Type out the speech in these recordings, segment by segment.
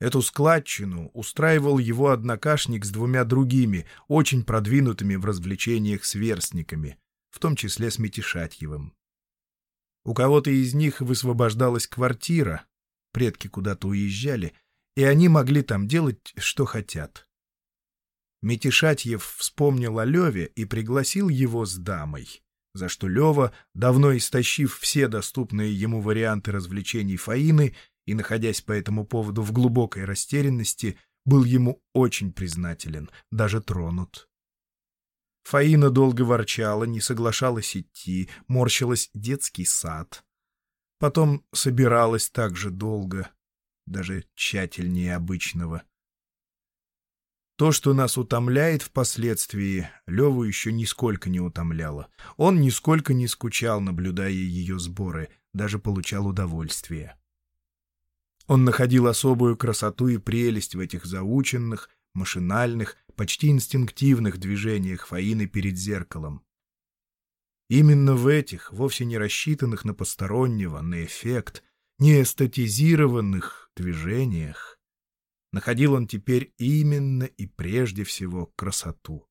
Эту складчину устраивал его однокашник с двумя другими, очень продвинутыми в развлечениях сверстниками, в том числе с Метишатьевым. У кого-то из них высвобождалась квартира, предки куда-то уезжали, и они могли там делать, что хотят. Метишатьев вспомнил о Леве и пригласил его с дамой, за что Лева, давно истощив все доступные ему варианты развлечений Фаины и находясь по этому поводу в глубокой растерянности, был ему очень признателен, даже тронут. Фаина долго ворчала, не соглашалась идти, морщилась детский сад. Потом собиралась так же долго, даже тщательнее обычного — то, что нас утомляет впоследствии, Леву еще нисколько не утомляло. Он нисколько не скучал, наблюдая ее сборы, даже получал удовольствие. Он находил особую красоту и прелесть в этих заученных, машинальных, почти инстинктивных движениях Фаины перед зеркалом. Именно в этих, вовсе не рассчитанных на постороннего, на эффект, не эстетизированных движениях, находил он теперь именно и прежде всего красоту.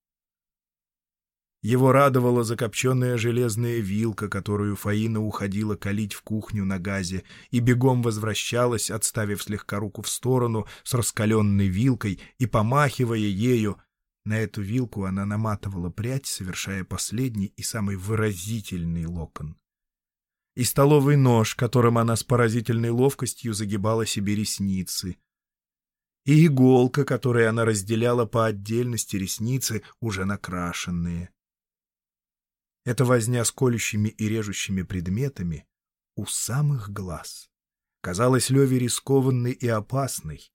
Его радовала закопченная железная вилка, которую Фаина уходила калить в кухню на газе, и бегом возвращалась, отставив слегка руку в сторону с раскаленной вилкой и помахивая ею. На эту вилку она наматывала прядь, совершая последний и самый выразительный локон. И столовый нож, которым она с поразительной ловкостью загибала себе ресницы — и иголка, которой она разделяла по отдельности ресницы, уже накрашенные. Эта возня с колющими и режущими предметами у самых глаз казалась Леве рискованной и опасной,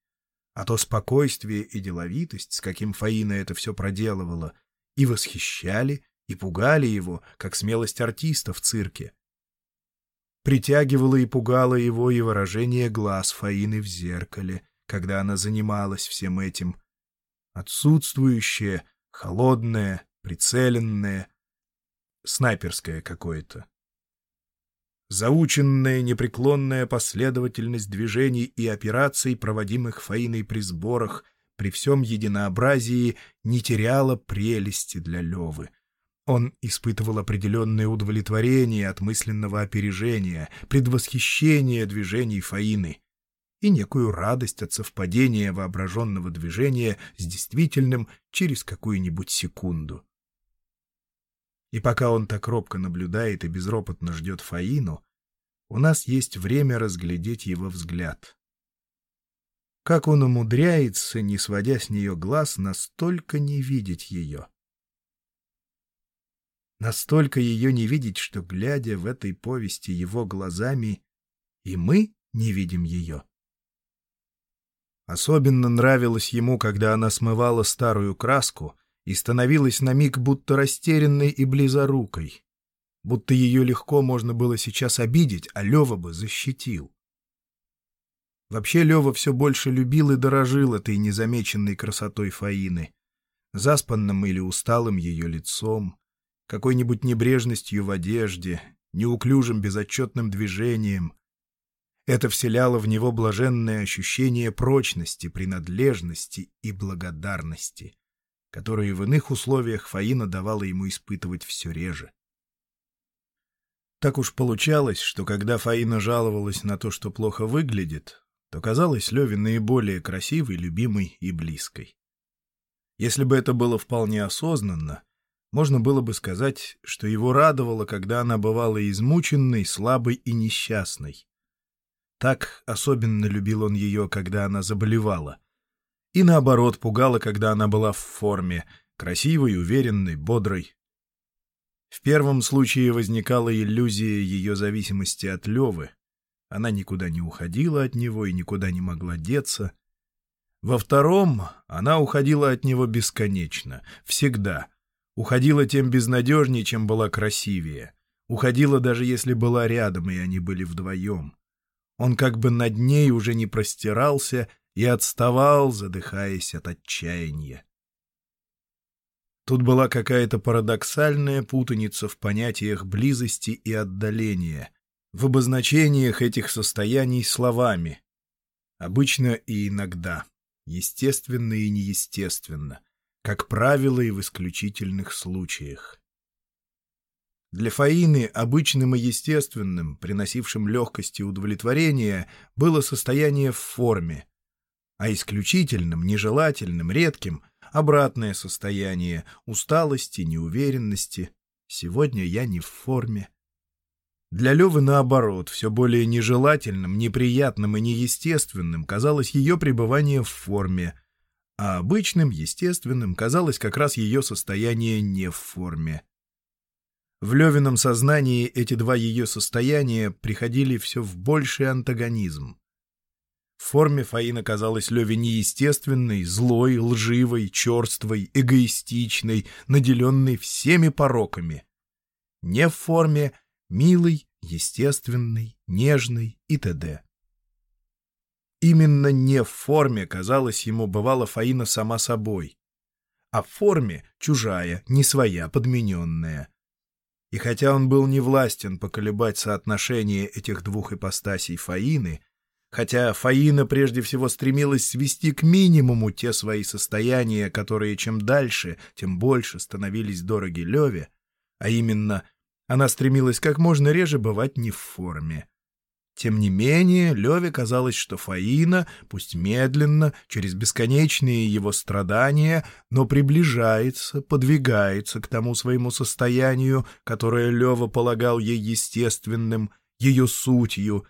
а то спокойствие и деловитость, с каким Фаина это все проделывала, и восхищали, и пугали его, как смелость артиста в цирке. Притягивало и пугало его и выражение глаз Фаины в зеркале, когда она занималась всем этим. Отсутствующее, холодное, прицеленное, снайперское какое-то. Заученная непреклонная последовательность движений и операций, проводимых Фаиной при сборах, при всем единообразии не теряла прелести для Левы. Он испытывал определенное удовлетворение от мысленного опережения, предвосхищения движений Фаины и некую радость от совпадения воображенного движения с действительным через какую-нибудь секунду. И пока он так робко наблюдает и безропотно ждет Фаину, у нас есть время разглядеть его взгляд. Как он умудряется, не сводя с нее глаз, настолько не видеть ее. Настолько ее не видеть, что, глядя в этой повести его глазами, и мы не видим ее. Особенно нравилось ему, когда она смывала старую краску и становилась на миг будто растерянной и близорукой. Будто ее легко можно было сейчас обидеть, а Лева бы защитил. Вообще Лева все больше любил и дорожил этой незамеченной красотой Фаины, заспанным или усталым ее лицом, какой-нибудь небрежностью в одежде, неуклюжим безотчетным движением, это вселяло в него блаженное ощущение прочности, принадлежности и благодарности, которые в иных условиях Фаина давала ему испытывать все реже. Так уж получалось, что когда Фаина жаловалась на то, что плохо выглядит, то казалась Леве наиболее красивой, любимой и близкой. Если бы это было вполне осознанно, можно было бы сказать, что его радовало, когда она бывала измученной, слабой и несчастной, так особенно любил он ее, когда она заболевала. И наоборот, пугало, когда она была в форме, красивой, уверенной, бодрой. В первом случае возникала иллюзия ее зависимости от Левы. Она никуда не уходила от него и никуда не могла деться. Во втором она уходила от него бесконечно, всегда. Уходила тем безнадежнее, чем была красивее. Уходила даже если была рядом, и они были вдвоем. Он как бы над ней уже не простирался и отставал, задыхаясь от отчаяния. Тут была какая-то парадоксальная путаница в понятиях близости и отдаления, в обозначениях этих состояний словами. Обычно и иногда, естественно и неестественно, как правило и в исключительных случаях. Для Фаины обычным и естественным, приносившим легкость и удовлетворение, было состояние в форме, а исключительным, нежелательным, редким — обратное состояние усталости, неуверенности. Сегодня я не в форме. Для Левы, наоборот, все более нежелательным, неприятным и неестественным казалось ее пребывание в форме, а обычным, естественным казалось как раз ее состояние не в форме. В Левином сознании эти два ее состояния приходили все в больший антагонизм. В форме Фаина казалась Леве неестественной, злой, лживой, черствой, эгоистичной, наделенной всеми пороками. Не в форме — милой, естественной, нежной и т.д. Именно не в форме казалось ему бывала Фаина сама собой, а в форме — чужая, не своя, подмененная — и хотя он был не властен поколебать соотношение этих двух ипостасей Фаины, хотя Фаина прежде всего стремилась свести к минимуму те свои состояния, которые чем дальше, тем больше становились дороги Леве, а именно она стремилась как можно реже бывать не в форме. Тем не менее, Леве казалось, что Фаина, пусть медленно, через бесконечные его страдания, но приближается, подвигается к тому своему состоянию, которое Лева полагал ей естественным, ее сутью,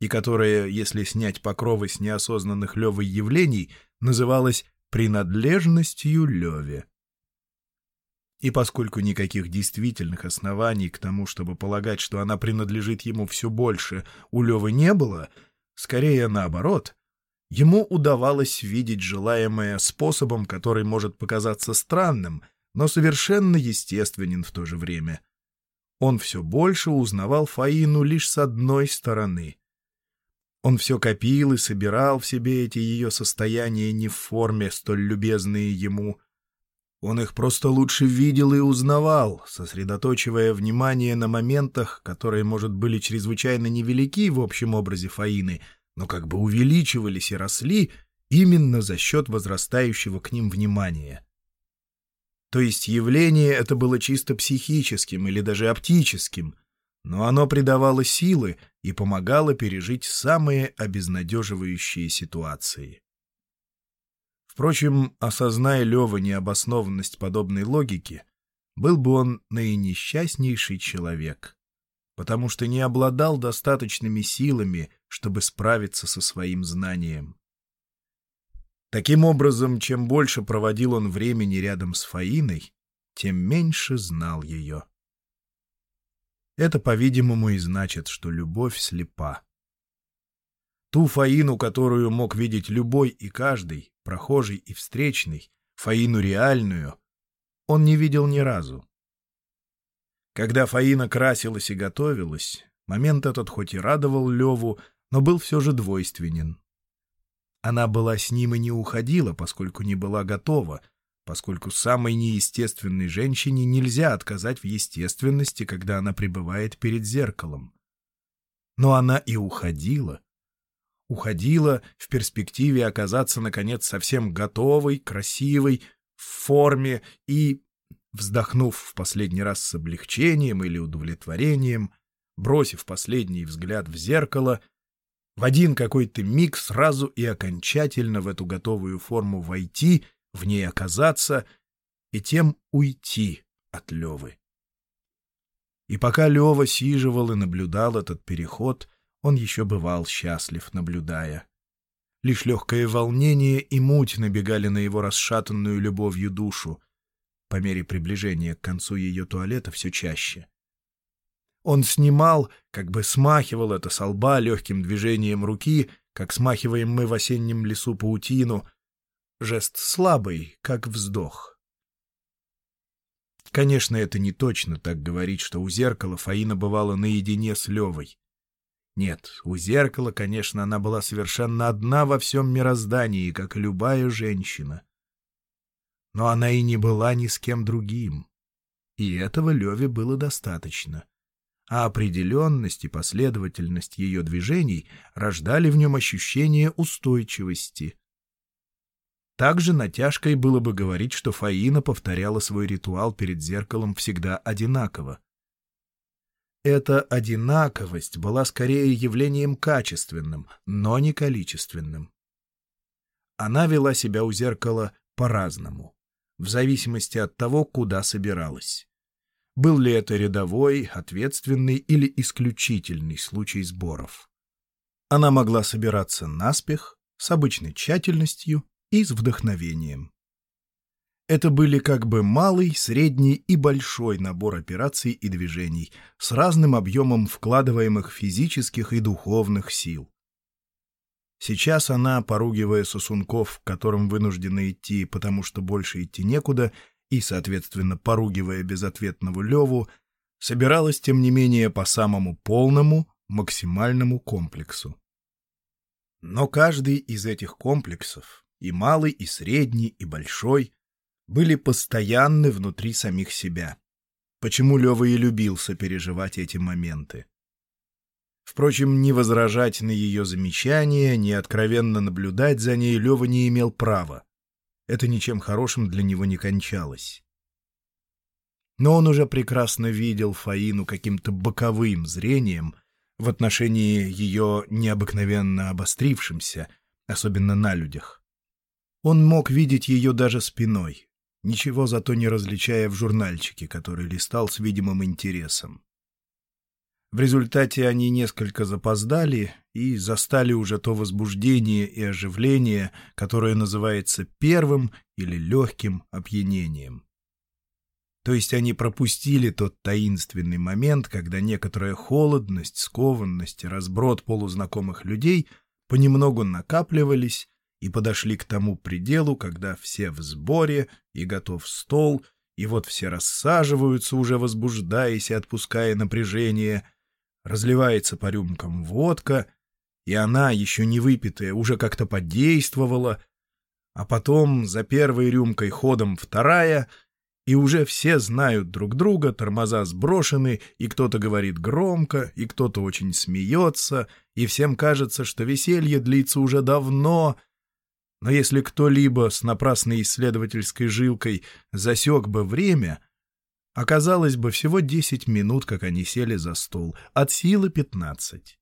и которое, если снять покровы с неосознанных Левой явлений, называлось принадлежностью Леве. И поскольку никаких действительных оснований к тому, чтобы полагать, что она принадлежит ему все больше, у Левы не было, скорее наоборот, ему удавалось видеть желаемое способом, который может показаться странным, но совершенно естественен в то же время. Он все больше узнавал Фаину лишь с одной стороны. Он все копил и собирал в себе эти ее состояния не в форме, столь любезные ему — он их просто лучше видел и узнавал, сосредоточивая внимание на моментах, которые, может, были чрезвычайно невелики в общем образе Фаины, но как бы увеличивались и росли именно за счет возрастающего к ним внимания. То есть явление это было чисто психическим или даже оптическим, но оно придавало силы и помогало пережить самые обезнадеживающие ситуации. Впрочем, осозная Лева необоснованность подобной логики, был бы он наинесчастнейший человек, потому что не обладал достаточными силами, чтобы справиться со своим знанием. Таким образом, чем больше проводил он времени рядом с Фаиной, тем меньше знал ее. Это, по-видимому, и значит, что любовь слепа. Ту Фаину, которую мог видеть любой и каждый, прохожий и встречный, Фаину реальную, он не видел ни разу. Когда Фаина красилась и готовилась, момент этот хоть и радовал Леву, но был все же двойственен. Она была с ним и не уходила, поскольку не была готова, поскольку самой неестественной женщине нельзя отказать в естественности, когда она пребывает перед зеркалом. Но она и уходила, уходила в перспективе оказаться, наконец, совсем готовой, красивой, в форме и, вздохнув в последний раз с облегчением или удовлетворением, бросив последний взгляд в зеркало, в один какой-то миг сразу и окончательно в эту готовую форму войти, в ней оказаться и тем уйти от Левы. И пока Лева сиживал и наблюдал этот переход — он еще бывал счастлив, наблюдая. Лишь легкое волнение и муть набегали на его расшатанную любовью душу, по мере приближения к концу ее туалета все чаще. Он снимал, как бы смахивал это со лба легким движением руки, как смахиваем мы в осеннем лесу паутину, жест слабый, как вздох. Конечно, это не точно так говорить, что у зеркала Фаина бывала наедине с Левой. Нет, у зеркала, конечно, она была совершенно одна во всем мироздании, как любая женщина. Но она и не была ни с кем другим. И этого Леве было достаточно. а определенность и последовательность ее движений рождали в нем ощущение устойчивости. Также натяжкой было бы говорить, что Фаина повторяла свой ритуал перед зеркалом всегда одинаково. Эта одинаковость была скорее явлением качественным, но не количественным. Она вела себя у зеркала по-разному, в зависимости от того, куда собиралась. Был ли это рядовой, ответственный или исключительный случай сборов. Она могла собираться наспех, с обычной тщательностью и с вдохновением. Это были как бы малый, средний и большой набор операций и движений с разным объемом вкладываемых физических и духовных сил. Сейчас она, поругивая сосунков, которым вынуждена идти, потому что больше идти некуда, и, соответственно, поругивая безответного Леву, собиралась, тем не менее, по самому полному, максимальному комплексу. Но каждый из этих комплексов, и малый, и средний, и большой, были постоянны внутри самих себя. Почему Лева и любился переживать эти моменты. Впрочем, ни возражать на ее замечания, ни откровенно наблюдать за ней Лева не имел права. Это ничем хорошим для него не кончалось. Но он уже прекрасно видел Фаину каким-то боковым зрением в отношении ее необыкновенно обострившимся, особенно на людях. Он мог видеть ее даже спиной, ничего зато не различая в журнальчике, который листал с видимым интересом. В результате они несколько запоздали и застали уже то возбуждение и оживление, которое называется первым или легким опьянением. То есть они пропустили тот таинственный момент, когда некоторая холодность, скованность и разброд полузнакомых людей понемногу накапливались и подошли к тому пределу, когда все в сборе и готов стол, и вот все рассаживаются, уже возбуждаясь и отпуская напряжение — разливается по рюмкам водка, и она, еще не выпитая, уже как-то подействовала, а потом за первой рюмкой ходом вторая, и уже все знают друг друга, тормоза сброшены, и кто-то говорит громко, и кто-то очень смеется, и всем кажется, что веселье длится уже давно, но если кто-либо с напрасной исследовательской жилкой засек бы время — Оказалось бы, всего десять минут, как они сели за стол, от силы пятнадцать.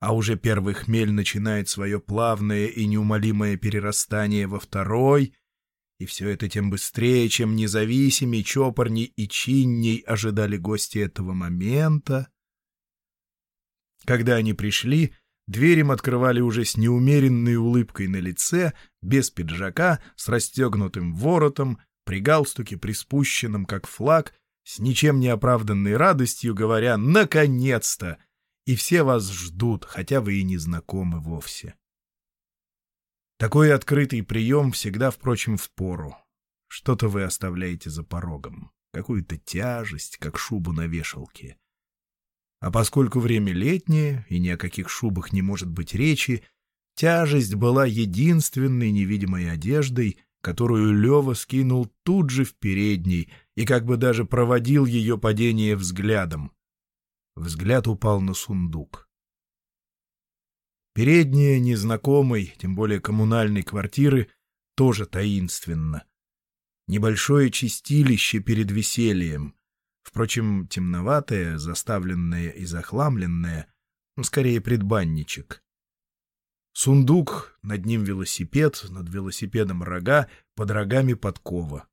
А уже первый хмель начинает свое плавное и неумолимое перерастание во второй, и все это тем быстрее, чем независимей, чопорней и чинней ожидали гости этого момента. Когда они пришли, дверь им открывали уже с неумеренной улыбкой на лице, без пиджака, с расстегнутым воротом, при галстуке, приспущенном как флаг, с ничем не оправданной радостью, говоря «наконец-то!» И все вас ждут, хотя вы и не знакомы вовсе. Такой открытый прием всегда, впрочем, в пору. Что-то вы оставляете за порогом, какую-то тяжесть, как шубу на вешалке. А поскольку время летнее, и ни о каких шубах не может быть речи, тяжесть была единственной невидимой одеждой — которую Лева скинул тут же в передней и как бы даже проводил ее падение взглядом. Взгляд упал на сундук. Передняя незнакомой, тем более коммунальной квартиры, тоже таинственно. Небольшое чистилище перед весельем, впрочем, темноватое, заставленное и захламленное, скорее предбанничек. Сундук, над ним велосипед, над велосипедом рога, под рогами подкова.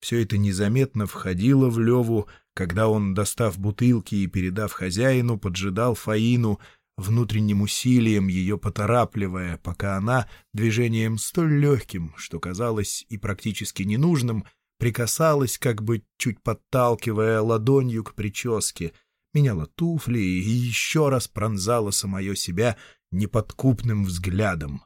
Все это незаметно входило в Леву, когда он, достав бутылки и передав хозяину, поджидал Фаину, внутренним усилием ее поторапливая, пока она, движением столь легким, что казалось и практически ненужным, прикасалась, как бы чуть подталкивая ладонью к прическе, меняла туфли и еще раз пронзала самое себя неподкупным взглядом.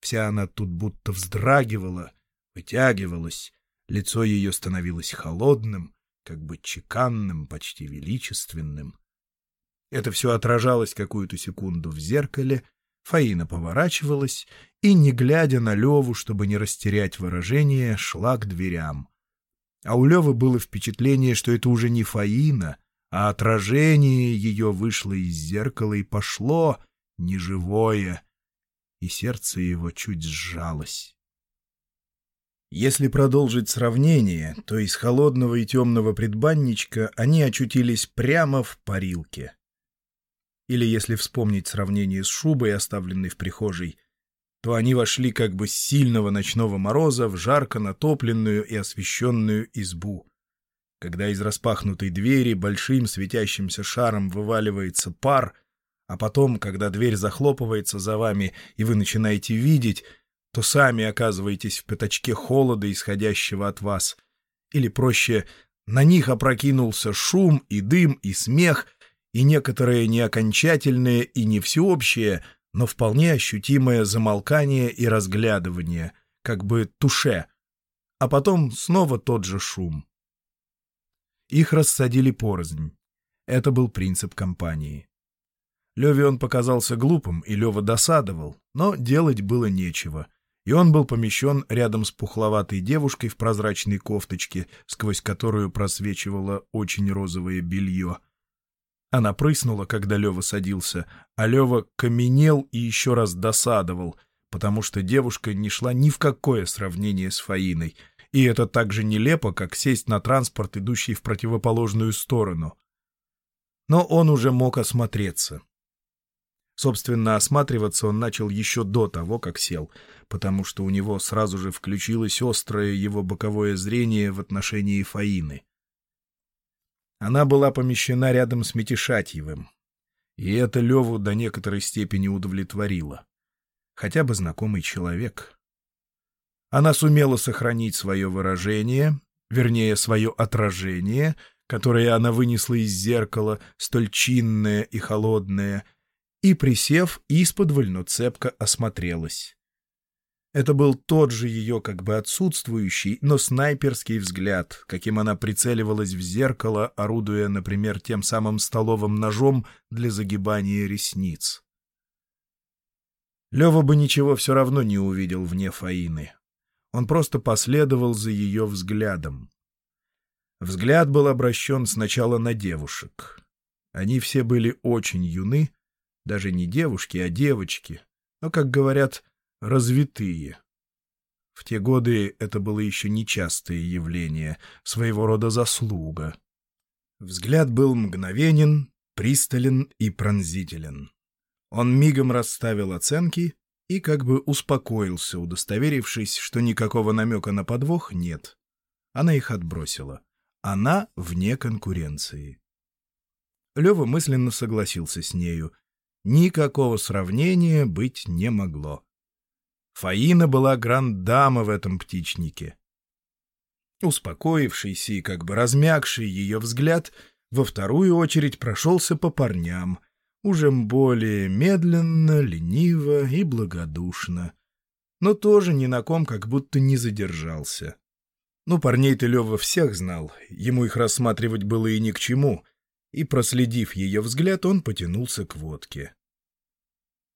Вся она тут будто вздрагивала, вытягивалась, лицо ее становилось холодным, как бы чеканным, почти величественным. Это все отражалось какую-то секунду в зеркале, Фаина поворачивалась и, не глядя на Леву, чтобы не растерять выражение, шла к дверям. А у Левы было впечатление, что это уже не Фаина, а отражение ее вышло из зеркала и пошло неживое, и сердце его чуть сжалось. Если продолжить сравнение, то из холодного и темного предбанничка они очутились прямо в парилке. Или если вспомнить сравнение с шубой, оставленной в прихожей, то они вошли как бы с сильного ночного мороза в жарко натопленную и освещенную избу. Когда из распахнутой двери большим светящимся шаром вываливается пар, а потом, когда дверь захлопывается за вами, и вы начинаете видеть, то сами оказываетесь в пятачке холода, исходящего от вас. Или, проще, на них опрокинулся шум и дым и смех, и некоторое неокончательное и не всеобщее, но вполне ощутимое замолкание и разглядывание, как бы туше, а потом снова тот же шум. Их рассадили порознь. Это был принцип компании. Леве он показался глупым, и Лева досадовал, но делать было нечего, и он был помещен рядом с пухловатой девушкой в прозрачной кофточке, сквозь которую просвечивало очень розовое белье. Она прыснула, когда Лева садился, а Лева каменел и еще раз досадовал, потому что девушка не шла ни в какое сравнение с Фаиной, и это так же нелепо, как сесть на транспорт, идущий в противоположную сторону. Но он уже мог осмотреться. Собственно, осматриваться он начал еще до того, как сел, потому что у него сразу же включилось острое его боковое зрение в отношении Фаины. Она была помещена рядом с Метишатьевым, и это Леву до некоторой степени удовлетворило. Хотя бы знакомый человек. Она сумела сохранить свое выражение, вернее, свое отражение, которое она вынесла из зеркала, столь чинное и холодное, и, присев, исподволь, но цепко осмотрелась. Это был тот же ее как бы отсутствующий, но снайперский взгляд, каким она прицеливалась в зеркало, орудуя, например, тем самым столовым ножом для загибания ресниц. Лева бы ничего все равно не увидел вне Фаины. Он просто последовал за ее взглядом. Взгляд был обращен сначала на девушек. Они все были очень юны, даже не девушки, а девочки, но, как говорят, развитые. В те годы это было еще нечастое явление, своего рода заслуга. Взгляд был мгновенен, пристален и пронзителен. Он мигом расставил оценки и как бы успокоился, удостоверившись, что никакого намека на подвох нет. Она их отбросила. Она вне конкуренции. Лева мысленно согласился с нею. Никакого сравнения быть не могло. Фаина была гранд-дама в этом птичнике. Успокоившийся и как бы размягший ее взгляд во вторую очередь прошелся по парням, уже более медленно, лениво и благодушно, но тоже ни на ком как будто не задержался. Ну, парней-то Лева всех знал, ему их рассматривать было и ни к чему, и, проследив ее взгляд, он потянулся к водке.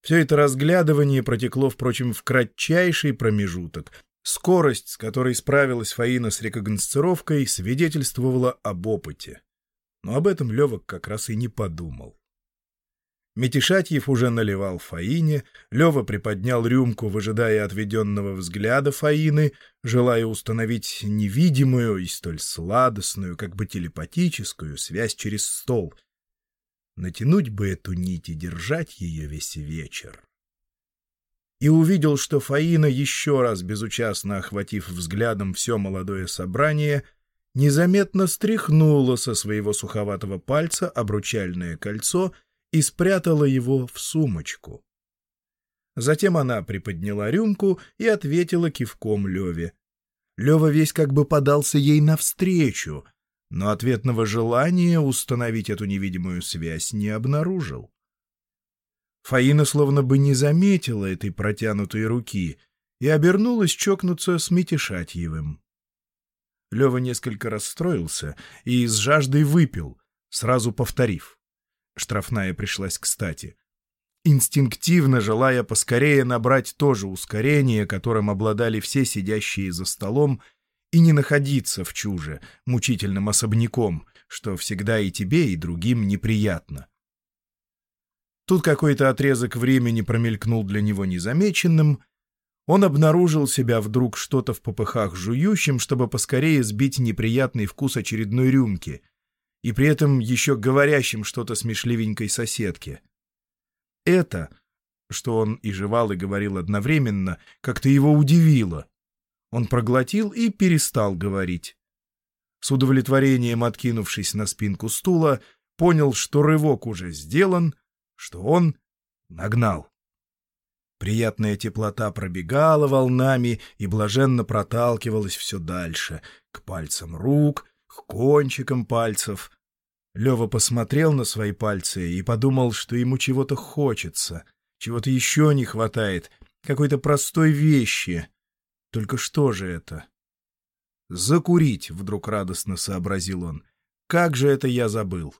Все это разглядывание протекло, впрочем, в кратчайший промежуток. Скорость, с которой справилась Фаина с рекогносцировкой, свидетельствовала об опыте. Но об этом Левок как раз и не подумал. Метишатьев уже наливал Фаине, Лева приподнял рюмку, выжидая отведенного взгляда Фаины, желая установить невидимую и столь сладостную, как бы телепатическую связь через стол — Натянуть бы эту нить и держать ее весь вечер. И увидел, что Фаина, еще раз безучастно охватив взглядом все молодое собрание, незаметно стряхнула со своего суховатого пальца обручальное кольцо и спрятала его в сумочку. Затем она приподняла рюмку и ответила кивком Леве. Лева весь как бы подался ей навстречу — но ответного желания установить эту невидимую связь не обнаружил. Фаина словно бы не заметила этой протянутой руки и обернулась чокнуться с Митишатьевым. Лева несколько расстроился и с жаждой выпил, сразу повторив. Штрафная пришлась кстати. Инстинктивно желая поскорее набрать то же ускорение, которым обладали все сидящие за столом и не находиться в чуже, мучительным особняком, что всегда и тебе, и другим неприятно. Тут какой-то отрезок времени промелькнул для него незамеченным. Он обнаружил себя вдруг что-то в попыхах жующим, чтобы поскорее сбить неприятный вкус очередной рюмки, и при этом еще говорящим что-то смешливенькой соседке. Это, что он и жевал, и говорил одновременно, как-то его удивило. Он проглотил и перестал говорить. С удовлетворением откинувшись на спинку стула, понял, что рывок уже сделан — что он нагнал. Приятная теплота пробегала волнами и блаженно проталкивалась все дальше, к пальцам рук, к кончикам пальцев. Лева посмотрел на свои пальцы и подумал, что ему чего-то хочется, чего-то еще не хватает, какой-то простой вещи. Только что же это? «Закурить», — вдруг радостно сообразил он. «Как же это я забыл?»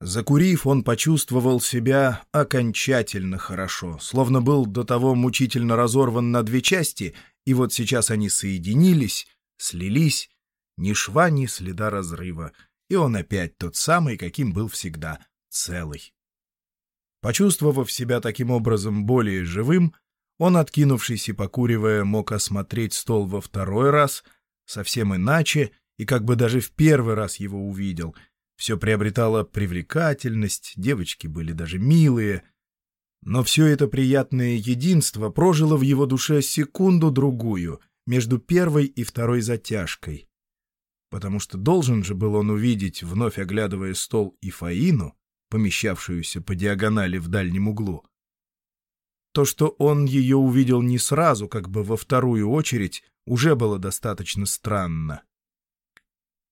Закурив, он почувствовал себя окончательно хорошо, словно был до того мучительно разорван на две части, и вот сейчас они соединились, слились, ни шва, ни следа разрыва, и он опять тот самый, каким был всегда, целый. Почувствовав себя таким образом более живым, он, откинувшись и покуривая, мог осмотреть стол во второй раз, совсем иначе, и как бы даже в первый раз его увидел — все приобретало привлекательность, девочки были даже милые. Но все это приятное единство прожило в его душе секунду-другую между первой и второй затяжкой. Потому что должен же был он увидеть, вновь оглядывая стол и Фаину, помещавшуюся по диагонали в дальнем углу. То, что он ее увидел не сразу, как бы во вторую очередь, уже было достаточно странно.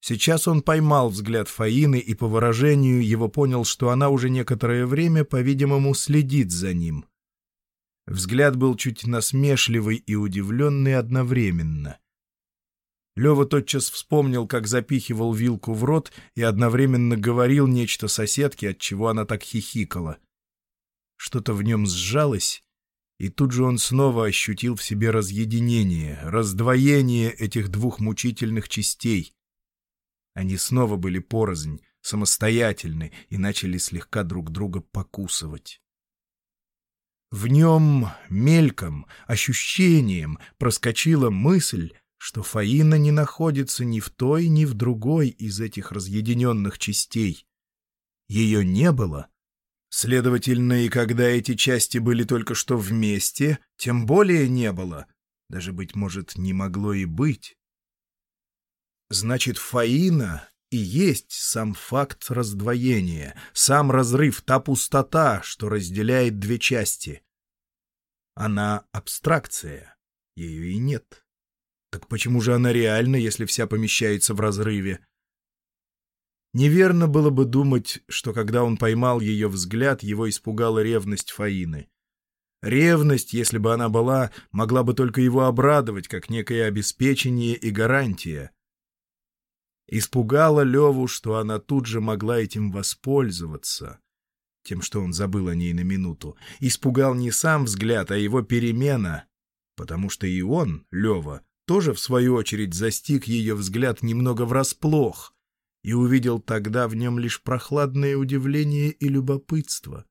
Сейчас он поймал взгляд Фаины и по выражению его понял, что она уже некоторое время, по-видимому, следит за ним. Взгляд был чуть насмешливый и удивленный одновременно. Лева тотчас вспомнил, как запихивал вилку в рот и одновременно говорил нечто соседке, от чего она так хихикала. Что-то в нем сжалось, и тут же он снова ощутил в себе разъединение, раздвоение этих двух мучительных частей, они снова были порознь, самостоятельны и начали слегка друг друга покусывать. В нем мельком, ощущением проскочила мысль, что Фаина не находится ни в той, ни в другой из этих разъединенных частей. Ее не было. Следовательно, и когда эти части были только что вместе, тем более не было. Даже, быть может, не могло и быть. Значит, Фаина и есть сам факт раздвоения, сам разрыв, та пустота, что разделяет две части. Она абстракция, ее и нет. Так почему же она реальна, если вся помещается в разрыве? Неверно было бы думать, что когда он поймал ее взгляд, его испугала ревность Фаины. Ревность, если бы она была, могла бы только его обрадовать, как некое обеспечение и гарантия. Испугала Леву, что она тут же могла этим воспользоваться, тем, что он забыл о ней на минуту. Испугал не сам взгляд, а его перемена, потому что и он, Лева, тоже, в свою очередь, застиг ее взгляд немного врасплох и увидел тогда в нем лишь прохладное удивление и любопытство.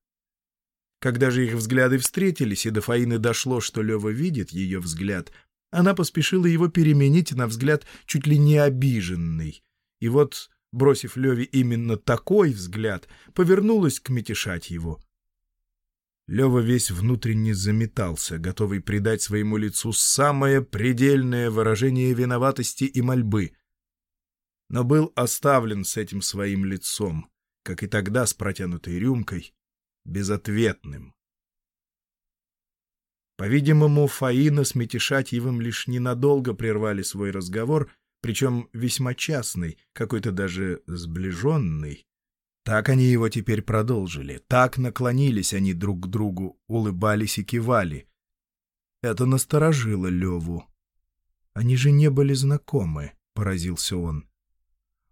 Когда же их взгляды встретились, и до Фаины дошло, что Лева видит ее взгляд, она поспешила его переменить на взгляд чуть ли не обиженный, и вот, бросив Леве именно такой взгляд, повернулась к метешать его. Лева весь внутренне заметался, готовый придать своему лицу самое предельное выражение виноватости и мольбы. Но был оставлен с этим своим лицом, как и тогда с протянутой рюмкой, безответным. По-видимому, Фаина с Метишатьевым лишь ненадолго прервали свой разговор причем весьма частный, какой-то даже сближенный. Так они его теперь продолжили, так наклонились они друг к другу, улыбались и кивали. Это насторожило Леву. Они же не были знакомы, — поразился он.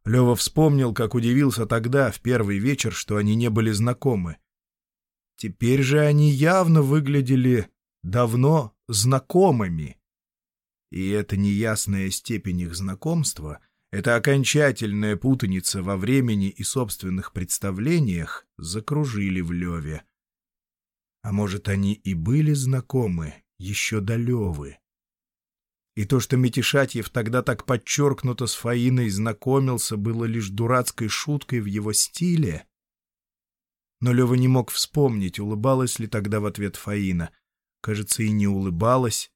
Лева вспомнил, как удивился тогда, в первый вечер, что они не были знакомы. Теперь же они явно выглядели давно знакомыми. И эта неясная степень их знакомства, эта окончательная путаница во времени и собственных представлениях закружили в Леве. А может, они и были знакомы еще до Левы? И то, что Митишатьев тогда так подчеркнуто с Фаиной знакомился, было лишь дурацкой шуткой в его стиле? Но Лева не мог вспомнить, улыбалась ли тогда в ответ Фаина. Кажется, и не улыбалась.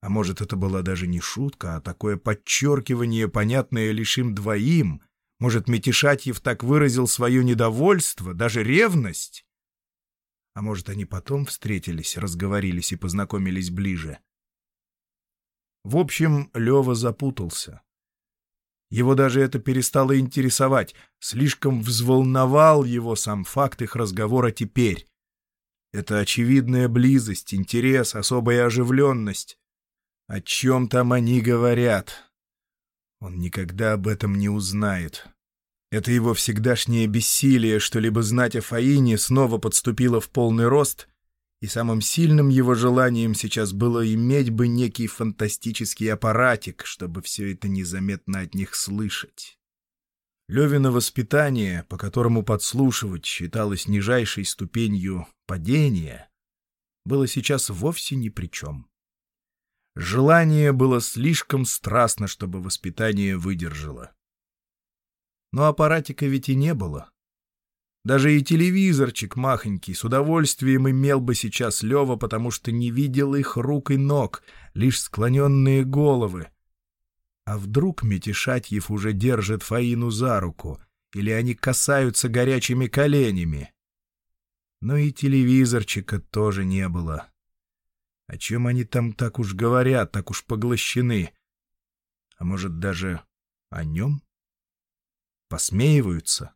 А может, это была даже не шутка, а такое подчеркивание, понятное лишь им двоим. Может, Метишатьев так выразил свое недовольство, даже ревность? А может, они потом встретились, разговорились и познакомились ближе? В общем, Лева запутался. Его даже это перестало интересовать, слишком взволновал его сам факт их разговора теперь. Это очевидная близость, интерес, особая оживленность. О чем там они говорят? Он никогда об этом не узнает. Это его всегдашнее бессилие что-либо знать о Фаине снова подступило в полный рост, и самым сильным его желанием сейчас было иметь бы некий фантастический аппаратик, чтобы все это незаметно от них слышать. Левина воспитание, по которому подслушивать считалось нижайшей ступенью падения, было сейчас вовсе ни при чем. Желание было слишком страстно, чтобы воспитание выдержало. Но аппаратика ведь и не было. Даже и телевизорчик махонький с удовольствием имел бы сейчас Лева, потому что не видел их рук и ног, лишь склоненные головы. А вдруг Метишатьев уже держит Фаину за руку, или они касаются горячими коленями? Но и телевизорчика тоже не было. О чем они там так уж говорят, так уж поглощены? А может, даже о нем? Посмеиваются?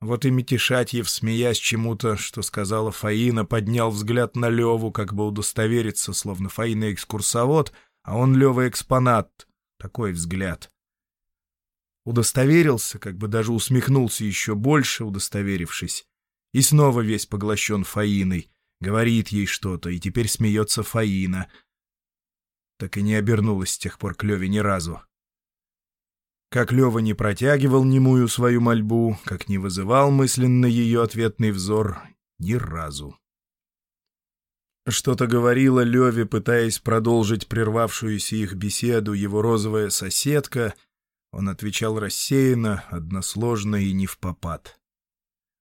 Вот и Митишатьев, смеясь чему-то, что сказала Фаина, поднял взгляд на Леву, как бы удостовериться, словно Фаина экскурсовод, а он Лева экспонат. Такой взгляд. Удостоверился, как бы даже усмехнулся еще больше, удостоверившись. И снова весь поглощен Фаиной, говорит ей что-то, и теперь смеется Фаина. Так и не обернулась с тех пор к Леве ни разу. Как Лева не протягивал немую свою мольбу, как не вызывал мысленно ее ответный взор, ни разу. Что-то говорила Леве, пытаясь продолжить прервавшуюся их беседу его розовая соседка. Он отвечал рассеянно, односложно и не в попад.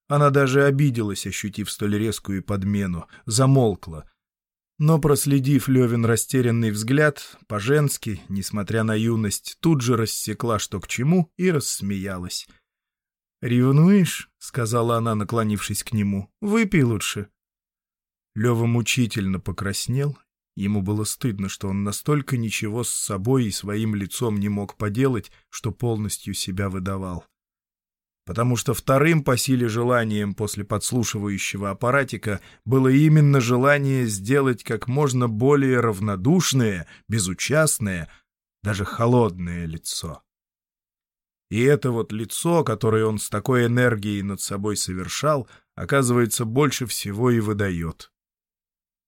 Она даже обиделась, ощутив столь резкую подмену, замолкла. Но, проследив Левин растерянный взгляд, по-женски, несмотря на юность, тут же рассекла, что к чему, и рассмеялась. «Ревнуешь?» — сказала она, наклонившись к нему. «Выпей лучше». Лева мучительно покраснел. Ему было стыдно, что он настолько ничего с собой и своим лицом не мог поделать, что полностью себя выдавал потому что вторым по силе желанием после подслушивающего аппаратика было именно желание сделать как можно более равнодушное, безучастное, даже холодное лицо. И это вот лицо, которое он с такой энергией над собой совершал, оказывается, больше всего и выдает.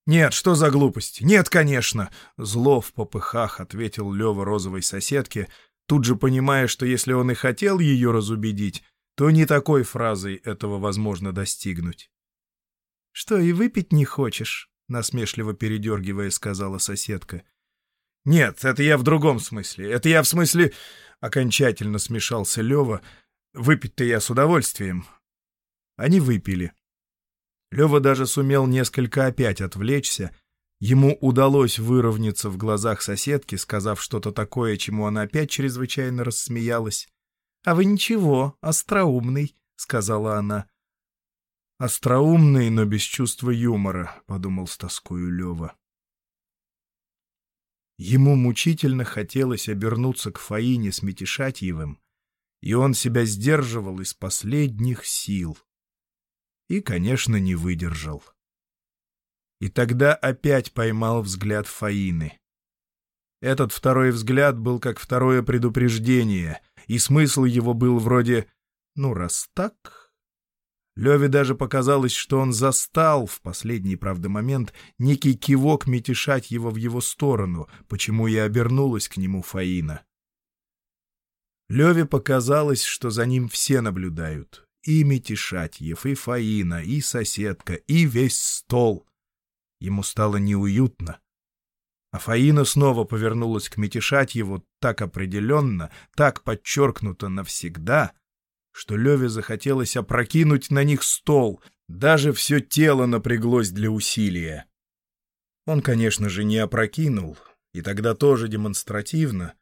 «Нет, что за глупости? Нет, конечно!» — зло в попыхах ответил Лева розовой соседке, тут же понимая, что если он и хотел ее разубедить, то не такой фразой этого возможно достигнуть. — Что, и выпить не хочешь? — насмешливо передергивая, сказала соседка. — Нет, это я в другом смысле. Это я в смысле... Окончательно смешался Лева. Выпить-то я с удовольствием. Они выпили. Лева даже сумел несколько опять отвлечься. Ему удалось выровняться в глазах соседки, сказав что-то такое, чему она опять чрезвычайно рассмеялась. — А вы ничего, остроумный, — сказала она. — Остроумный, но без чувства юмора, — подумал с тоскою Лева. Ему мучительно хотелось обернуться к Фаине с Метишатьевым, и он себя сдерживал из последних сил. И, конечно, не выдержал. И тогда опять поймал взгляд Фаины. Этот второй взгляд был как второе предупреждение — и смысл его был вроде «ну, раз так...» Леве даже показалось, что он застал в последний, правда, момент некий кивок метешать его в его сторону, почему и обернулась к нему Фаина. Леве показалось, что за ним все наблюдают. И Метишатьев, и Фаина, и соседка, и весь стол. Ему стало неуютно. А Фаина снова повернулась к Метишатьеву так определенно, так подчеркнуто навсегда, что Леве захотелось опрокинуть на них стол, даже все тело напряглось для усилия. Он, конечно же, не опрокинул, и тогда тоже демонстративно,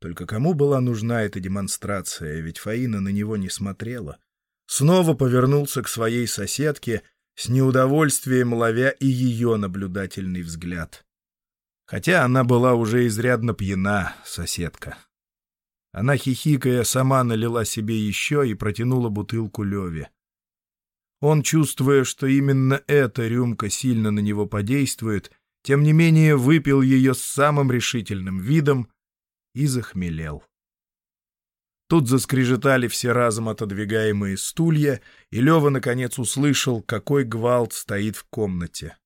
только кому была нужна эта демонстрация, ведь Фаина на него не смотрела. Снова повернулся к своей соседке, с неудовольствием ловя и ее наблюдательный взгляд. Хотя она была уже изрядно пьяна, соседка. Она, хихикая, сама налила себе еще и протянула бутылку Леве. Он, чувствуя, что именно эта рюмка сильно на него подействует, тем не менее выпил ее с самым решительным видом и захмелел. Тут заскрежетали все разом отодвигаемые стулья, и Лева наконец услышал, какой гвалт стоит в комнате.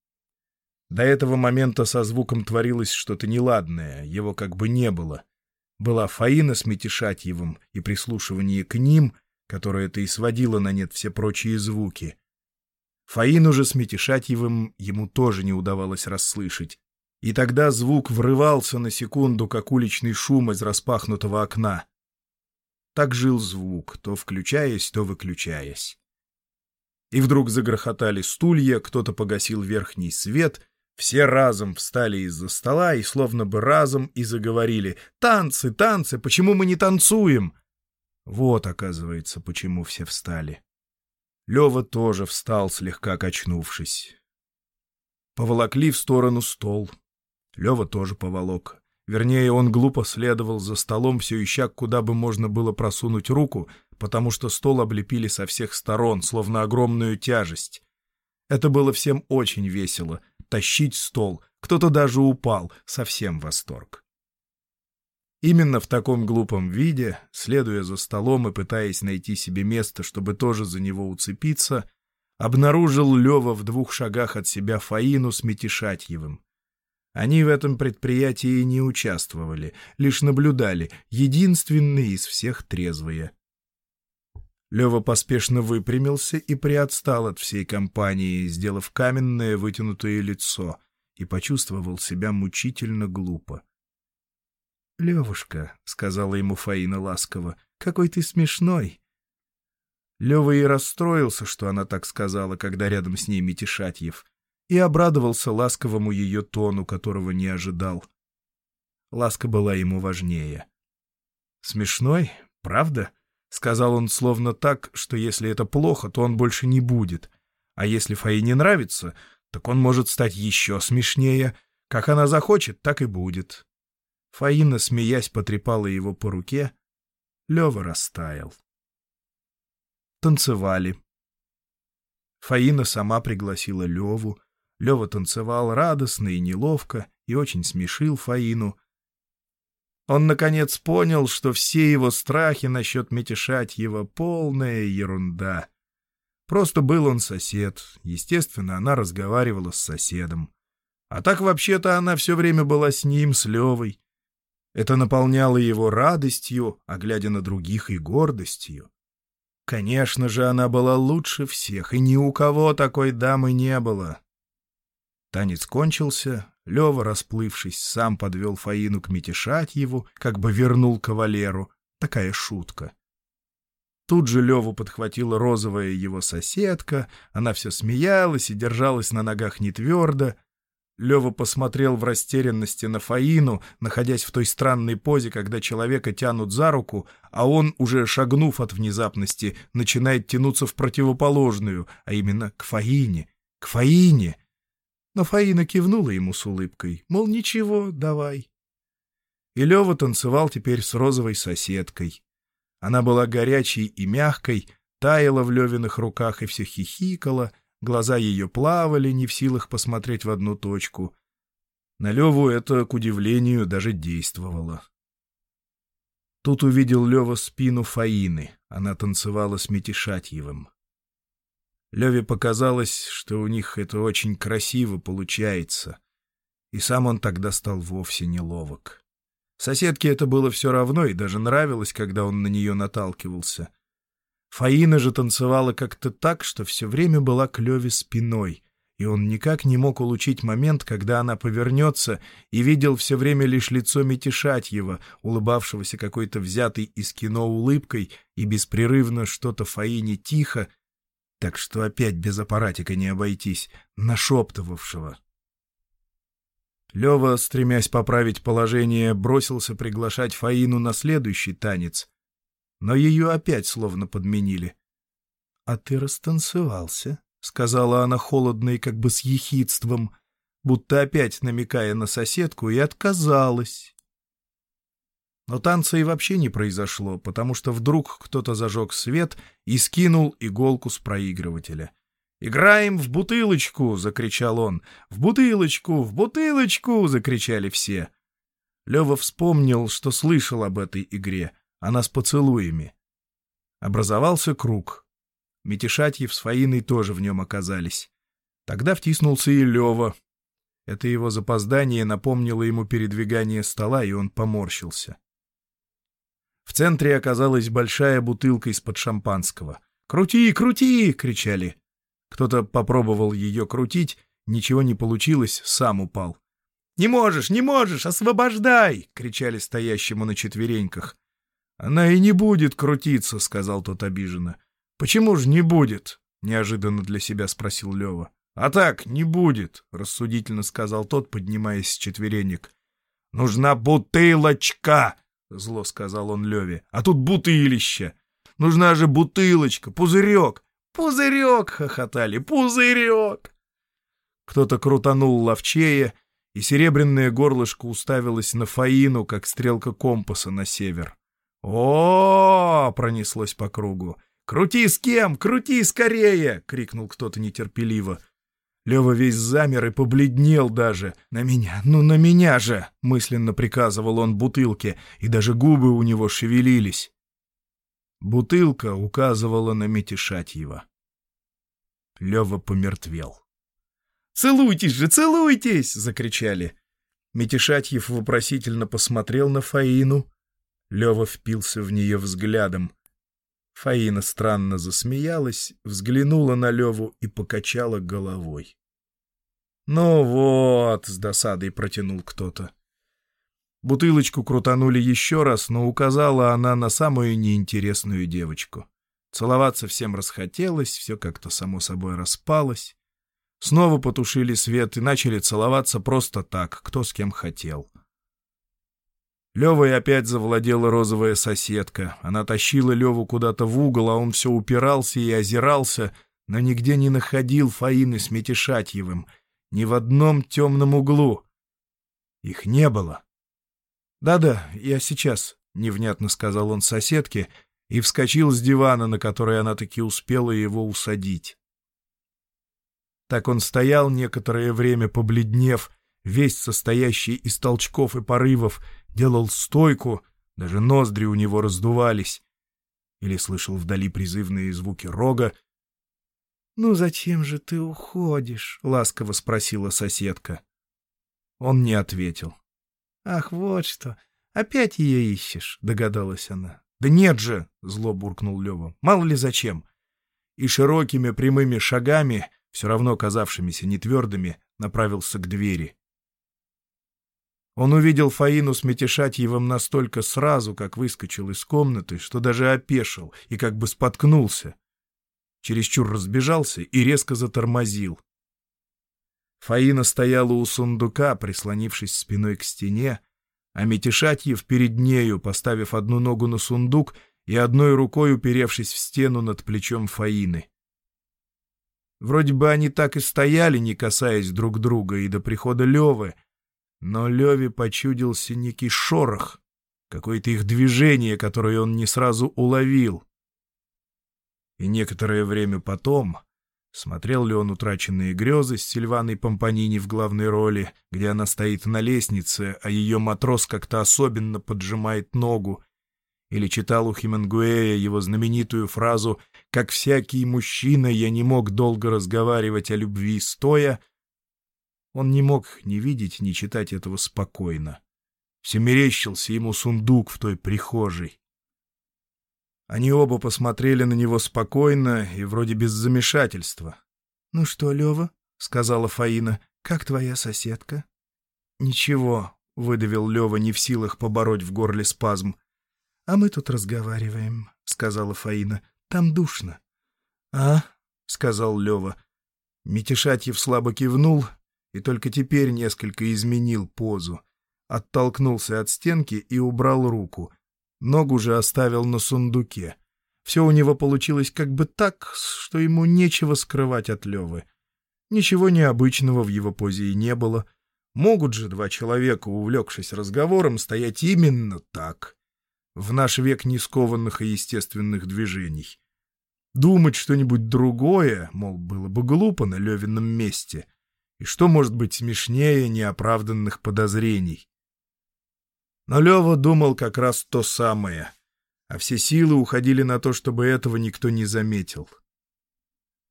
До этого момента со звуком творилось что-то неладное, его как бы не было. Была Фаина с Метишатьевым и прислушивание к ним, которое-то и сводило на нет все прочие звуки. Фаину же с Метишатьевым ему тоже не удавалось расслышать, и тогда звук врывался на секунду, как уличный шум из распахнутого окна. Так жил звук, то включаясь, то выключаясь. И вдруг загрохотали стулья, кто-то погасил верхний свет, все разом встали из-за стола и словно бы разом и заговорили «Танцы, танцы, почему мы не танцуем?» Вот, оказывается, почему все встали. Лева тоже встал, слегка качнувшись. Поволокли в сторону стол. Лева тоже поволок. Вернее, он глупо следовал за столом, все ища, куда бы можно было просунуть руку, потому что стол облепили со всех сторон, словно огромную тяжесть. Это было всем очень весело — тащить стол. Кто-то даже упал, совсем восторг. Именно в таком глупом виде, следуя за столом и пытаясь найти себе место, чтобы тоже за него уцепиться, обнаружил Лева в двух шагах от себя Фаину с Метишатьевым. Они в этом предприятии не участвовали, лишь наблюдали, единственные из всех трезвые. Лева поспешно выпрямился и приотстал от всей компании, сделав каменное вытянутое лицо, и почувствовал себя мучительно глупо. — Левушка, — сказала ему Фаина ласково, — какой ты смешной. Лева и расстроился, что она так сказала, когда рядом с ней Митишатьев, и обрадовался ласковому ее тону, которого не ожидал. Ласка была ему важнее. «Смешной, правда?» — сказал он словно так, что если это плохо, то он больше не будет. А если Фаи не нравится, так он может стать еще смешнее. Как она захочет, так и будет. Фаина, смеясь, потрепала его по руке. Лева растаял. Танцевали. Фаина сама пригласила Леву. Лева танцевал радостно и неловко и очень смешил Фаину. Он, наконец, понял, что все его страхи насчет Метишатьева — полная ерунда. Просто был он сосед. Естественно, она разговаривала с соседом. А так, вообще-то, она все время была с ним, с Левой. Это наполняло его радостью, а глядя на других и гордостью. Конечно же, она была лучше всех, и ни у кого такой дамы не было. Танец кончился, Лева, расплывшись, сам подвел Фаину к Метишатьеву, как бы вернул кавалеру. Такая шутка. Тут же Леву подхватила розовая его соседка, она все смеялась и держалась на ногах не твердо. Лева посмотрел в растерянности на Фаину, находясь в той странной позе, когда человека тянут за руку, а он, уже шагнув от внезапности, начинает тянуться в противоположную, а именно к Фаине. К Фаине! Но Фаина кивнула ему с улыбкой, мол, ничего, давай. И Лева танцевал теперь с розовой соседкой. Она была горячей и мягкой, таяла в Левиных руках и все хихикала, глаза ее плавали, не в силах посмотреть в одну точку. На Леву это, к удивлению, даже действовало. Тут увидел Лева спину Фаины, она танцевала с Метишатьевым. Леве показалось, что у них это очень красиво получается, и сам он тогда стал вовсе неловок. Соседке это было все равно и даже нравилось, когда он на нее наталкивался. Фаина же танцевала как-то так, что все время была к Леве спиной, и он никак не мог улучить момент, когда она повернется, и видел все время лишь лицо Метишатьева, улыбавшегося какой-то взятой из кино улыбкой и беспрерывно что-то Фаине тихо, так что опять без аппаратика не обойтись, нашептывавшего. Лева, стремясь поправить положение, бросился приглашать Фаину на следующий танец, но ее опять словно подменили. — А ты растанцевался, — сказала она холодно и как бы с ехидством, будто опять намекая на соседку, и отказалась. Но танца и вообще не произошло, потому что вдруг кто-то зажег свет и скинул иголку с проигрывателя — «Играем в бутылочку!» — закричал он. «В бутылочку! В бутылочку!» — закричали все. Лева вспомнил, что слышал об этой игре. Она с поцелуями. Образовался круг. Метишатьев с Фаиной тоже в нем оказались. Тогда втиснулся и Лева. Это его запоздание напомнило ему передвигание стола, и он поморщился. В центре оказалась большая бутылка из-под шампанского. «Крути, крути!» — кричали. Кто-то попробовал ее крутить, ничего не получилось, сам упал. «Не можешь, не можешь, освобождай!» — кричали стоящему на четвереньках. «Она и не будет крутиться», — сказал тот обиженно. «Почему же не будет?» — неожиданно для себя спросил Лева. «А так, не будет», — рассудительно сказал тот, поднимаясь с четверенек. «Нужна бутылочка!» — зло сказал он Леве. «А тут бутылище! Нужна же бутылочка, пузырек! «Пузырек!» — хохотали. «Пузырек!» Кто-то крутанул ловчее, и серебряное горлышко уставилось на Фаину, как стрелка компаса на север. о, -о, пронеслось по кругу. «Крути с кем? Крути скорее!» — крикнул кто-то нетерпеливо. Лева весь замер и побледнел даже. «На меня! Ну, на меня же!» — мысленно приказывал он бутылке, и даже губы у него шевелились. Бутылка указывала на Метишатьева. Лева помертвел. «Целуйтесь же, целуйтесь!» — закричали. Метишатьев вопросительно посмотрел на Фаину. Лева впился в нее взглядом. Фаина странно засмеялась, взглянула на Леву и покачала головой. «Ну вот!» — с досадой протянул кто-то. Бутылочку крутанули еще раз, но указала она на самую неинтересную девочку. Целоваться всем расхотелось, все как-то само собой распалось. Снова потушили свет и начали целоваться просто так, кто с кем хотел. Левой опять завладела розовая соседка. Она тащила Леву куда-то в угол, а он все упирался и озирался, но нигде не находил Фаины с Метишатьевым, ни в одном темном углу. Их не было. «Да-да, я сейчас», — невнятно сказал он соседке и вскочил с дивана, на который она таки успела его усадить. Так он стоял некоторое время, побледнев, весь состоящий из толчков и порывов, делал стойку, даже ноздри у него раздувались. Или слышал вдали призывные звуки рога. «Ну зачем же ты уходишь?» — ласково спросила соседка. Он не ответил. «Ах, вот что! Опять ее ищешь!» — догадалась она. «Да нет же!» — зло буркнул Лева. «Мало ли зачем!» И широкими прямыми шагами, все равно казавшимися нетвердыми, направился к двери. Он увидел Фаину с Метишатьевым настолько сразу, как выскочил из комнаты, что даже опешил и как бы споткнулся. Чересчур разбежался и резко затормозил. Фаина стояла у сундука, прислонившись спиной к стене, а Метишатьев перед нею, поставив одну ногу на сундук и одной рукой уперевшись в стену над плечом Фаины. Вроде бы они так и стояли, не касаясь друг друга, и до прихода Левы, но Леве почудился некий шорох, какое-то их движение, которое он не сразу уловил. И некоторое время потом Смотрел ли он утраченные грезы с Сильваной Помпанини в главной роли, где она стоит на лестнице, а ее матрос как-то особенно поджимает ногу, или читал у Хемингуэя его знаменитую фразу «Как всякий мужчина, я не мог долго разговаривать о любви стоя», он не мог ни видеть, ни читать этого спокойно. Все мерещился ему сундук в той прихожей. Они оба посмотрели на него спокойно и вроде без замешательства. — Ну что, Лева, — сказала Фаина, — как твоя соседка? — Ничего, — выдавил Лева, не в силах побороть в горле спазм. — А мы тут разговариваем, — сказала Фаина. — Там душно. — А? — сказал Лева. Митишатьев слабо кивнул и только теперь несколько изменил позу. Оттолкнулся от стенки и убрал руку — Ногу же оставил на сундуке. Все у него получилось как бы так, что ему нечего скрывать от Левы. Ничего необычного в его позе и не было. Могут же два человека, увлекшись разговором, стоять именно так. В наш век нескованных и естественных движений. Думать что-нибудь другое, мол, было бы глупо на Левином месте. И что может быть смешнее неоправданных подозрений? Но Лева думал как раз то самое, а все силы уходили на то, чтобы этого никто не заметил.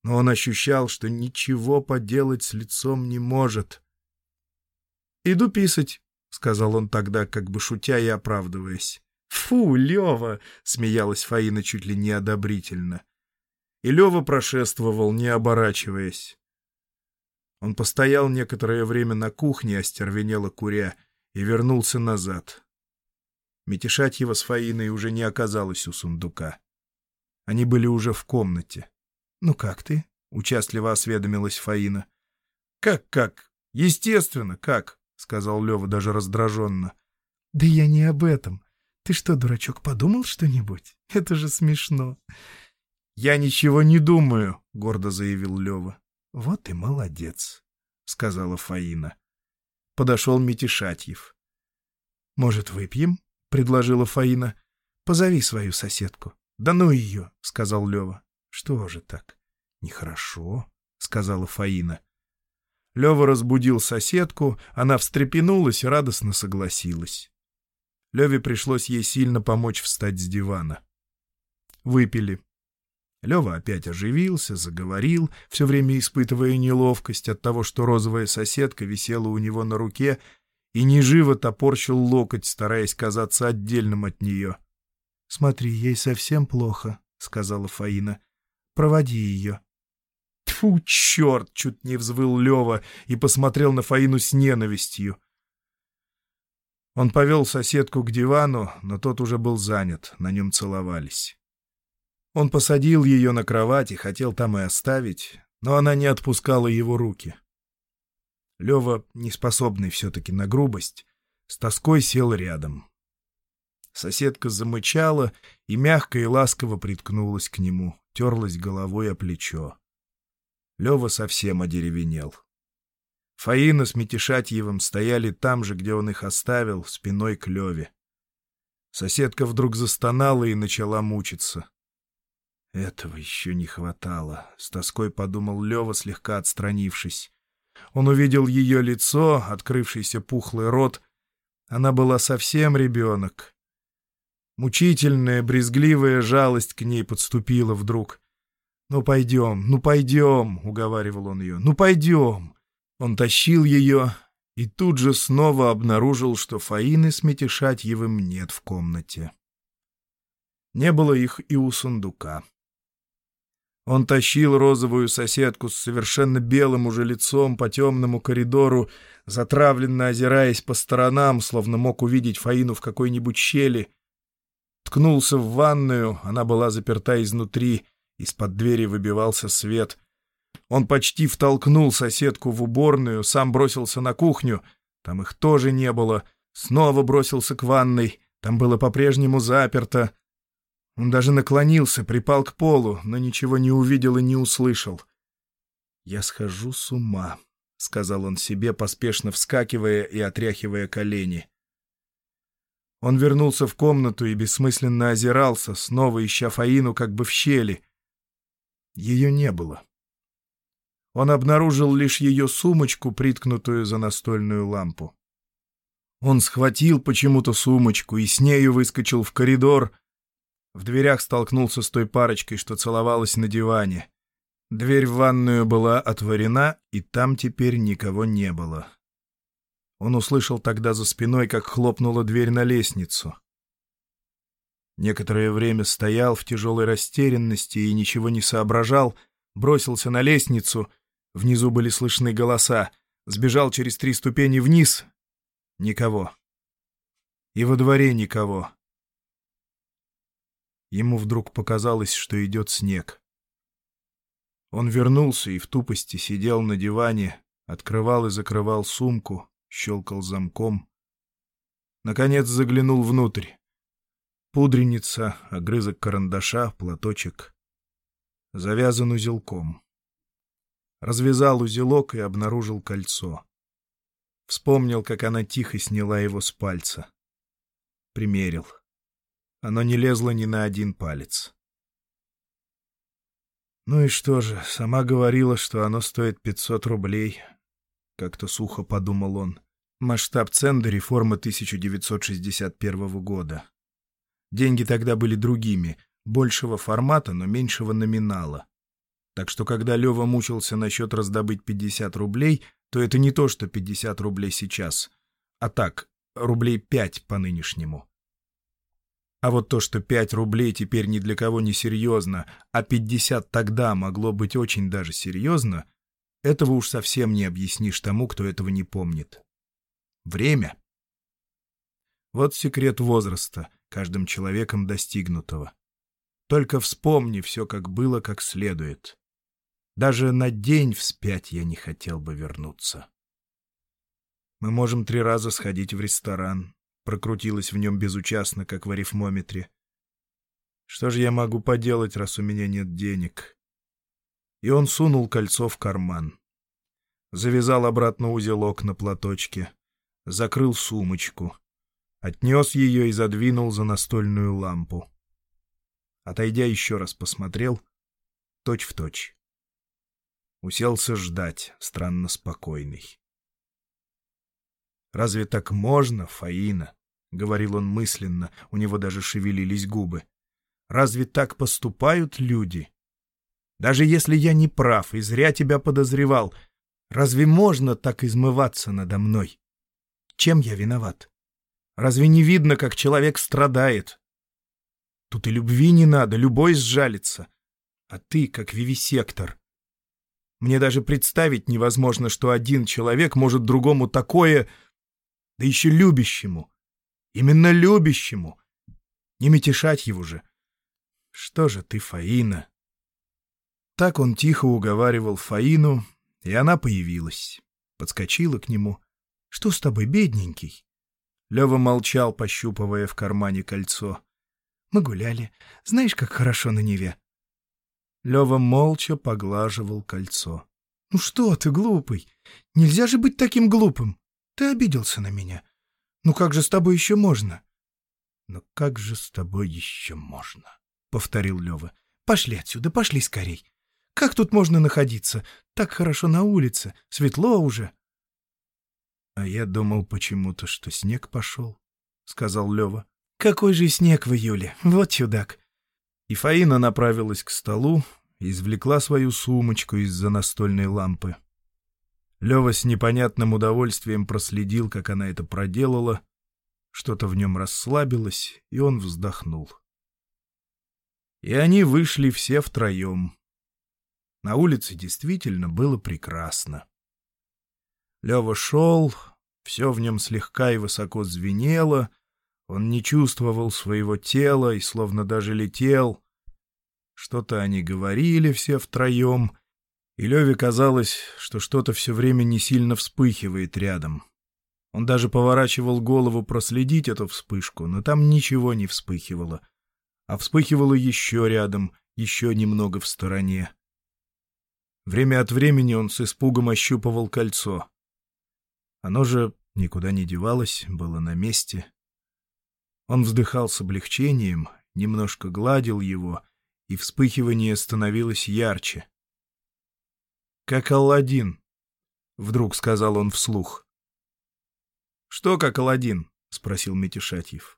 Но он ощущал, что ничего поделать с лицом не может. «Иду писать», — сказал он тогда, как бы шутя и оправдываясь. «Фу, Лева!» — смеялась Фаина чуть ли не одобрительно. И Лева прошествовал, не оборачиваясь. Он постоял некоторое время на кухне, остервенело куря, — и вернулся назад. Метишатьева с Фаиной уже не оказалось у сундука. Они были уже в комнате. — Ну как ты? — участливо осведомилась Фаина. — Как-как? Естественно, как? — сказал Лева даже раздраженно. — Да я не об этом. Ты что, дурачок, подумал что-нибудь? Это же смешно. — Я ничего не думаю, — гордо заявил Лева. — Вот и молодец, — сказала Фаина подошел Митишатьев. «Может, выпьем?» — предложила Фаина. «Позови свою соседку». «Да ну ее!» — сказал Лева. «Что же так?» «Нехорошо», — сказала Фаина. Лева разбудил соседку, она встрепенулась и радостно согласилась. Леве пришлось ей сильно помочь встать с дивана. Выпили. Лева опять оживился, заговорил, все время испытывая неловкость от того, что розовая соседка висела у него на руке и неживо топорщил локоть, стараясь казаться отдельным от нее. — Смотри, ей совсем плохо, — сказала Фаина. — Проводи ее. — Тьфу, черт! — чуть не взвыл Лева и посмотрел на Фаину с ненавистью. Он повел соседку к дивану, но тот уже был занят, на нем целовались. Он посадил ее на кровать и хотел там и оставить, но она не отпускала его руки. Лева, неспособный все-таки на грубость, с тоской сел рядом. Соседка замычала и мягко и ласково приткнулась к нему, терлась головой о плечо. Лева совсем одеревенел. Фаина с Митишатьевым стояли там же, где он их оставил, спиной к Леве. Соседка вдруг застонала и начала мучиться. Этого еще не хватало, — с тоской подумал Лева, слегка отстранившись. Он увидел ее лицо, открывшийся пухлый рот. Она была совсем ребенок. Мучительная, брезгливая жалость к ней подступила вдруг. «Ну, пойдем, ну, пойдем», — уговаривал он ее, — «ну, пойдем». Он тащил ее и тут же снова обнаружил, что Фаины с Метишатьевым нет в комнате. Не было их и у сундука. Он тащил розовую соседку с совершенно белым уже лицом по темному коридору, затравленно озираясь по сторонам, словно мог увидеть Фаину в какой-нибудь щели. Ткнулся в ванную, она была заперта изнутри, из-под двери выбивался свет. Он почти втолкнул соседку в уборную, сам бросился на кухню, там их тоже не было, снова бросился к ванной, там было по-прежнему заперто — он даже наклонился, припал к полу, но ничего не увидел и не услышал. «Я схожу с ума», — сказал он себе, поспешно вскакивая и отряхивая колени. Он вернулся в комнату и бессмысленно озирался, снова ища Фаину как бы в щели. Ее не было. Он обнаружил лишь ее сумочку, приткнутую за настольную лампу. Он схватил почему-то сумочку и с нею выскочил в коридор, в дверях столкнулся с той парочкой, что целовалась на диване. Дверь в ванную была отворена, и там теперь никого не было. Он услышал тогда за спиной, как хлопнула дверь на лестницу. Некоторое время стоял в тяжелой растерянности и ничего не соображал, бросился на лестницу, внизу были слышны голоса, сбежал через три ступени вниз — никого. И во дворе никого. Ему вдруг показалось, что идет снег. Он вернулся и в тупости сидел на диване, открывал и закрывал сумку, щелкал замком. Наконец заглянул внутрь. Пудреница, огрызок карандаша, платочек. Завязан узелком. Развязал узелок и обнаружил кольцо. Вспомнил, как она тихо сняла его с пальца. Примерил. Оно не лезло ни на один палец. Ну и что же, сама говорила, что оно стоит 500 рублей —— как-то сухо подумал он. Масштаб Ценда реформа 1961 года. Деньги тогда были другими, большего формата, но меньшего номинала. Так что когда Лева мучился насчет раздобыть 50 рублей, то это не то, что 50 рублей сейчас, а так, рублей 5 по нынешнему. А вот то, что 5 рублей теперь ни для кого не серьезно, а 50 тогда могло быть очень даже серьезно, этого уж совсем не объяснишь тому, кто этого не помнит. Время. Вот секрет возраста, каждым человеком достигнутого. Только вспомни все, как было, как следует. Даже на день вспять я не хотел бы вернуться. Мы можем три раза сходить в ресторан. Прокрутилась в нем безучастно, как в арифмометре. Что же я могу поделать, раз у меня нет денег? и он сунул кольцо в карман. Завязал обратно узелок на платочке, закрыл сумочку, отнес ее и задвинул за настольную лампу. Отойдя еще раз посмотрел, точь в точь. Уселся ждать, странно спокойный. «Разве так можно, Фаина?» — говорил он мысленно, у него даже шевелились губы. «Разве так поступают люди?» Даже если я не прав и зря тебя подозревал, разве можно так измываться надо мной? Чем я виноват? Разве не видно, как человек страдает? Тут и любви не надо, любой сжалится. А ты, как вивисектор. Мне даже представить невозможно, что один человек может другому такое, да еще любящему. Именно любящему. Не мятешать его же. Что же ты, Фаина? Так он тихо уговаривал Фаину, и она появилась. Подскочила к нему. — Что с тобой, бедненький? Лева молчал, пощупывая в кармане кольцо. — Мы гуляли. Знаешь, как хорошо на Неве? Лева молча поглаживал кольцо. — Ну что ты, глупый? Нельзя же быть таким глупым. Ты обиделся на меня. Ну как же с тобой еще можно? — Но как же с тобой еще можно? — повторил Лева. — Пошли отсюда, пошли скорей. Как тут можно находиться? Так хорошо на улице, светло уже. — А я думал почему-то, что снег пошел, — сказал Лева. — Какой же снег в июле? Вот чудак. И Фаина направилась к столу извлекла свою сумочку из-за настольной лампы. Лева с непонятным удовольствием проследил, как она это проделала. Что-то в нем расслабилось, и он вздохнул. И они вышли все втроем. На улице действительно было прекрасно. Лева шел, все в нем слегка и высоко звенело, он не чувствовал своего тела и словно даже летел. Что-то они говорили все втроем, и Леве казалось, что что-то все время не сильно вспыхивает рядом. Он даже поворачивал голову проследить эту вспышку, но там ничего не вспыхивало. А вспыхивало еще рядом, еще немного в стороне. Время от времени он с испугом ощупывал кольцо. Оно же никуда не девалось, было на месте. Он вздыхал с облегчением, немножко гладил его, и вспыхивание становилось ярче. «Как Алладин», — вдруг сказал он вслух. «Что как Алладин?» — спросил Метишатьев.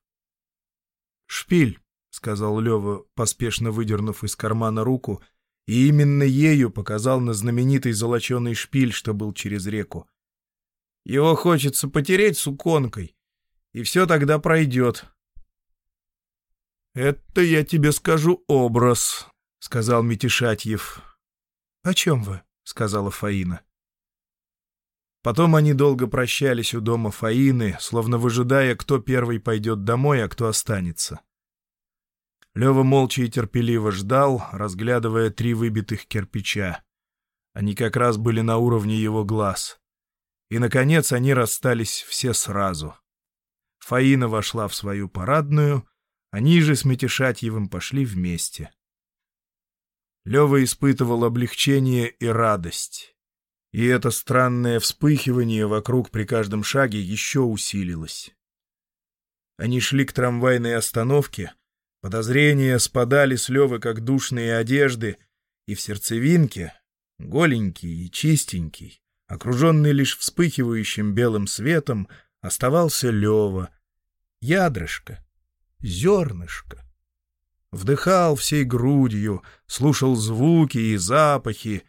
«Шпиль», — сказал Лева, поспешно выдернув из кармана руку и именно ею показал на знаменитый золоченый шпиль, что был через реку. Его хочется потереть суконкой, и все тогда пройдет. «Это я тебе скажу образ», — сказал Митишатьев. «О чем вы?» — сказала Фаина. Потом они долго прощались у дома Фаины, словно выжидая, кто первый пойдет домой, а кто останется. Лева молча и терпеливо ждал, разглядывая три выбитых кирпича. Они как раз были на уровне его глаз. И, наконец, они расстались все сразу. Фаина вошла в свою парадную, они же с Метишатьевым пошли вместе. Лева испытывал облегчение и радость. И это странное вспыхивание вокруг при каждом шаге еще усилилось. Они шли к трамвайной остановке, подозрения спадали с Левы, как душные одежды, и в сердцевинке, голенький и чистенький, окруженный лишь вспыхивающим белым светом, оставался Лева, ядрышко, зернышко. Вдыхал всей грудью, слушал звуки и запахи,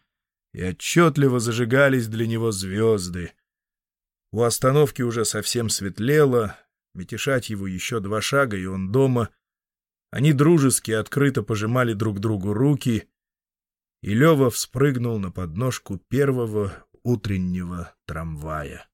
и отчетливо зажигались для него звезды. У остановки уже совсем светлело, метешать его еще два шага, и он дома. Они дружески открыто пожимали друг другу руки, и Лева вспрыгнул на подножку первого утреннего трамвая.